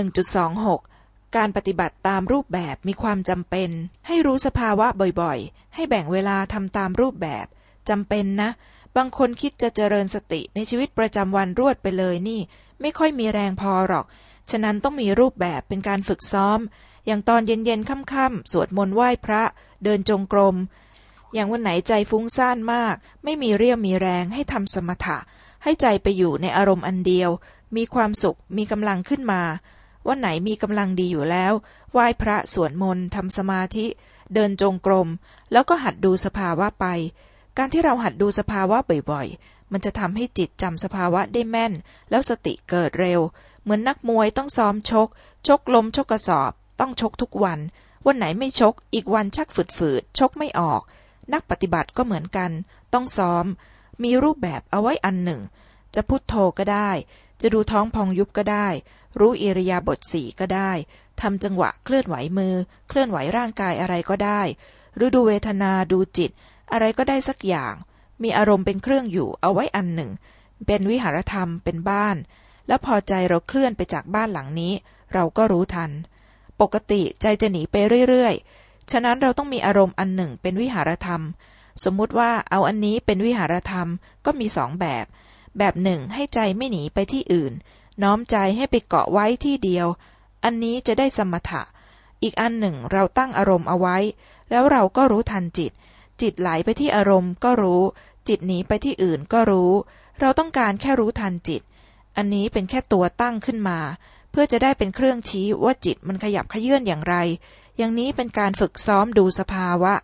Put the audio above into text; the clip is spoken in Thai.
1.26 การปฏิบัติตามรูปแบบมีความจำเป็น ให้รู้สภาวะบ่อยๆ ให้แบ่งเวลาทำตามรูปแบบจำเป็นนะ บางคนคิดจะเจริญสติในชีวิตประจำวันรวดไปเลยนี่ ไม่ค่อยมีแรงพอหรอก ฉะนั้นต้องมีรูปแบบเป็นการฝึกซ้อม อย่างตอนเย็นๆค่ำๆสวดมนต์ไหว้พระ เดินจงกรม อย่างวันไหนใจฟุ้งซ่านมาก ไม่มีเรี่ยวมีแรงให้ทำสมถะ ให้ใจไปอยู่ในอารมณ์อันเดียว มีความสุขมีกำลังขึ้นมา วันไหนมีกำลังดีอยู่แล้ว ไหว้พระสวดมนต์ทำสมาธิ เดินจงกรม แล้วก็หัดดูสภาวะไป การที่เราหัดดูสภาวะบ่อยๆ มันจะทำให้จิตจำสภาวะได้แม่น แล้วสติเกิดเร็ว เหมือนนักมวยต้องซ้อมชก ชกลมชกกระสอบ ต้องชกทุกวัน วันไหนไม่ชก อีกวันชักฝืดๆ ชกไม่ออก นักปฏิบัติก็เหมือนกัน ต้องซ้อม มีรูปแบบเอาไว้อันหนึ่ง จะพุโทโธก็ได้ จะดูท้องพองยุบก็ได้ รู้อิริยาบถสี่ก็ได้ทำจังหวะเคลื่อนไหวมือ เคลื่อนไหวร่างกายอะไรก็ได้ หรือดูเวทนาดูจิต อะไรก็ได้สักอย่าง มีอารมณ์เป็นเครื่องอยู่เอาไว้อันหนึ่ง เป็นวิหารธรรมเป็นบ้าน แล้วพอใจเราเคลื่อนไปจากบ้านหลังนี้ เราก็รู้ทัน ปกติใจจะหนีไปเรื่อยๆ ฉะนั้นเราต้องมีอารมณ์อันหนึ่งเป็นวิหารธรรม สมมุติว่าเอาอันนี้เป็นวิหารธรรมก็มีสองแบบ แบบหนึ่งให้ใจไม่หนีไปที่อื่น น้อมใจให้ไปเกาะไว้ที่เดียว อันนี้จะได้สมถะ อีกอันหนึ่งเราตั้งอารมณ์เอาไว้ แล้วเราก็รู้ทันจิต จิตไหลไปที่อารมณ์ก็รู้ จิตหนีไปที่อื่นก็รู้ เราต้องการแค่รู้ทันจิต อันนี้เป็นแค่ตัวตั้งขึ้นมา เพื่อจะได้เป็นเครื่องชี้ว่าจิตมันขยับขยื่นอย่างไร อย่างนี้เป็นการฝึกซ้อมดูสภาวะ